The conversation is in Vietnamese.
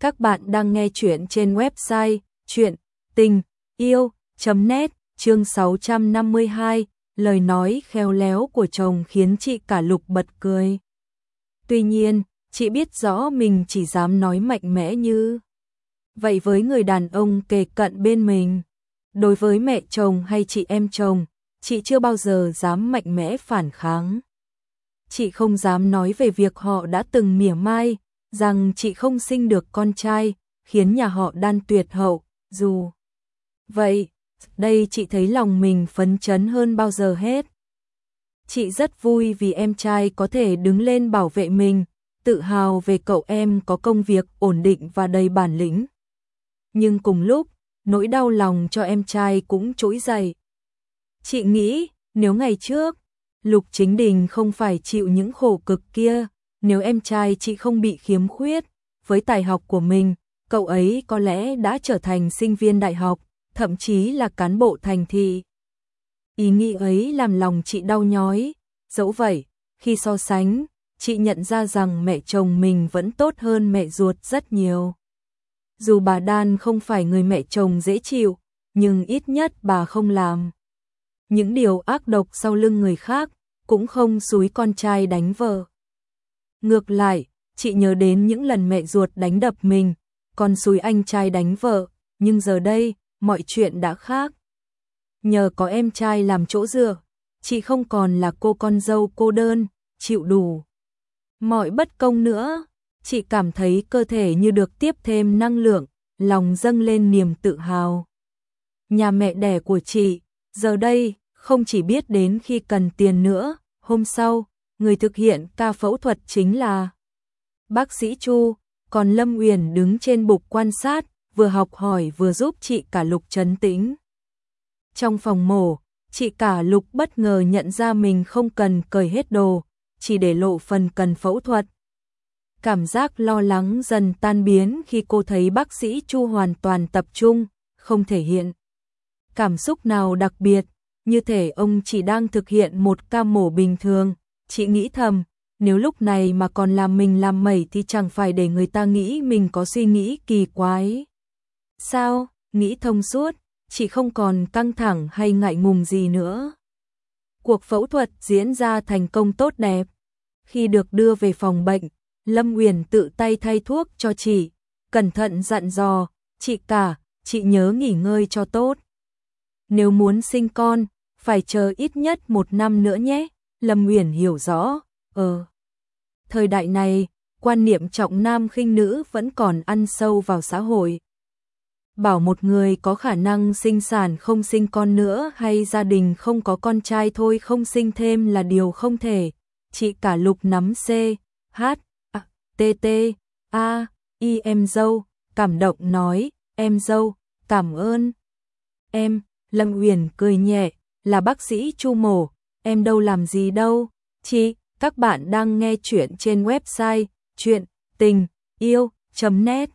Các bạn đang nghe chuyện trên website chuyện tình yêu.net chương 652, lời nói khéo léo của chồng khiến chị cả lục bật cười. Tuy nhiên, chị biết rõ mình chỉ dám nói mạnh mẽ như vậy với người đàn ông kề cận bên mình. Đối với mẹ chồng hay chị em chồng, chị chưa bao giờ dám mạnh mẽ phản kháng. Chị không dám nói về việc họ đã từng mỉa mai, rằng chị không sinh được con trai, khiến nhà họ đan tuyệt hậu, dù vậy, đây chị thấy lòng mình phấn chấn hơn bao giờ hết. Chị rất vui vì em trai có thể đứng lên bảo vệ mình, tự hào về cậu em có công việc ổn định và đầy bản lĩnh. Nhưng cùng lúc, nỗi đau lòng cho em trai cũng trỗi dậy. Chị nghĩ, nếu ngày trước, Lục Chính Đình không phải chịu những khổ cực kia, nếu em trai chị không bị khiếm khuyết, với tài học của mình, cậu ấy có lẽ đã trở thành sinh viên đại học, thậm chí là cán bộ thành thị. Ý nghĩ ấy làm lòng chị đau nhói, dẫu vậy, khi so sánh, chị nhận ra rằng mẹ chồng mình vẫn tốt hơn mẹ ruột rất nhiều. Dù bà Đan không phải người mẹ chồng dễ chịu, nhưng ít nhất bà không làm. Những điều ác độc sau lưng người khác, cũng không xúi con trai đánh vợ. Ngược lại, chị nhớ đến những lần mẹ ruột đánh đập mình, còn xúi anh trai đánh vợ, nhưng giờ đây, mọi chuyện đã khác. Nhờ có em trai làm chỗ dựa, chị không còn là cô con dâu cô đơn, chịu đủ. Mọi bất công nữa, chị cảm thấy cơ thể như được tiếp thêm năng lượng, lòng dâng lên niềm tự hào. Nhà mẹ đẻ của chị, giờ đây, không chỉ biết đến khi cần tiền nữa, hôm sau, người thực hiện ca phẫu thuật chính là bác sĩ Chu, còn Lâm Uyển đứng trên bục quan sát, vừa học hỏi vừa giúp chị cả Lục trấn tĩnh. Trong phòng mổ, chị cả Lục bất ngờ nhận ra mình không cần cởi hết đồ, chỉ để lộ phần cần phẫu thuật. Cảm giác lo lắng dần tan biến khi cô thấy bác sĩ Chu hoàn toàn tập trung, không thể hiện cảm xúc nào đặc biệt, như thể ông chỉ đang thực hiện một ca mổ bình thường. Chị nghĩ thầm, nếu lúc này mà còn làm mình làm mẩy thì chẳng phải để người ta nghĩ mình có suy nghĩ kỳ quái. Sao, nghĩ thông suốt, chị không còn căng thẳng hay ngại ngùng gì nữa. Cuộc phẫu thuật diễn ra thành công tốt đẹp. Khi được đưa về phòng bệnh, Lâm Uyển tự tay thay thuốc cho chị, cẩn thận dặn dò, chị cả, chị nhớ nghỉ ngơi cho tốt. Nếu muốn sinh con, phải chờ ít nhất một năm nữa nhé. Lâm Uyển hiểu rõ, ờ. Thời đại này, quan niệm trọng nam khinh nữ vẫn còn ăn sâu vào xã hội. Bảo một người có khả năng sinh sản không sinh con nữa hay gia đình không có con trai thôi không sinh thêm là điều không thể. Chị cả lục nắm C, H, A, T, T, A, I em dâu, cảm động nói, em dâu, cảm ơn. Em, Lâm Uyển cười nhẹ, là bác sĩ Chu mổ, em đâu làm gì đâu. Chị, các bạn đang nghe chuyện trên website chuyện tình yêu.net